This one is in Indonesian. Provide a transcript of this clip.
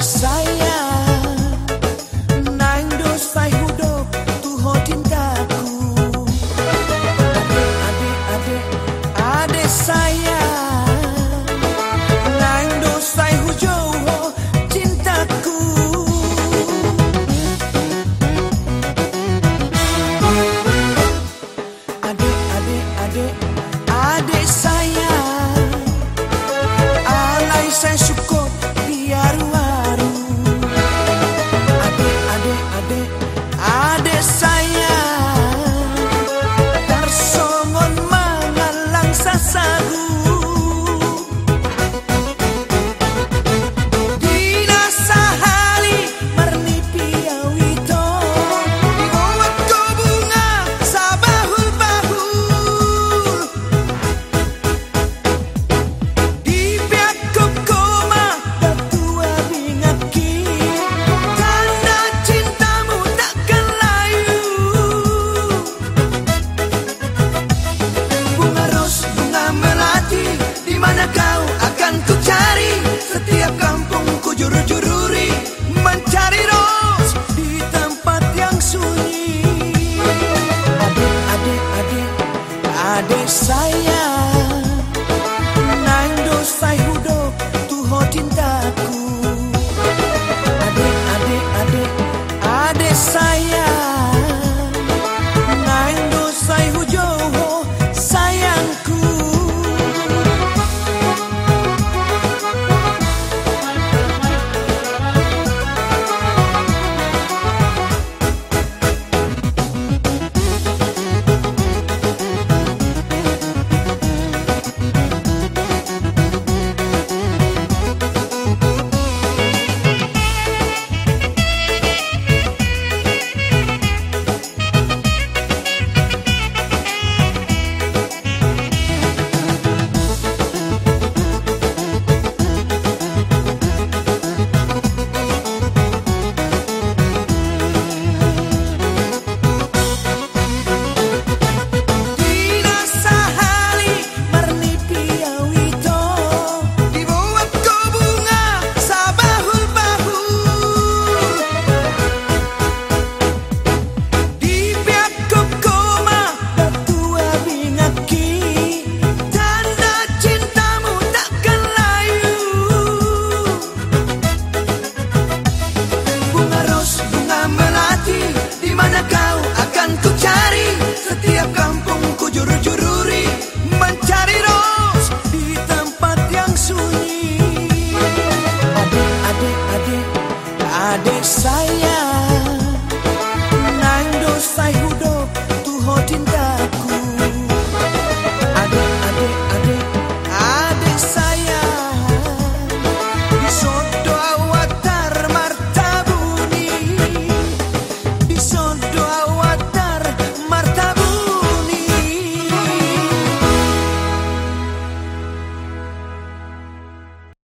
saya nang dos pai hudok tuho cintaku. sayang.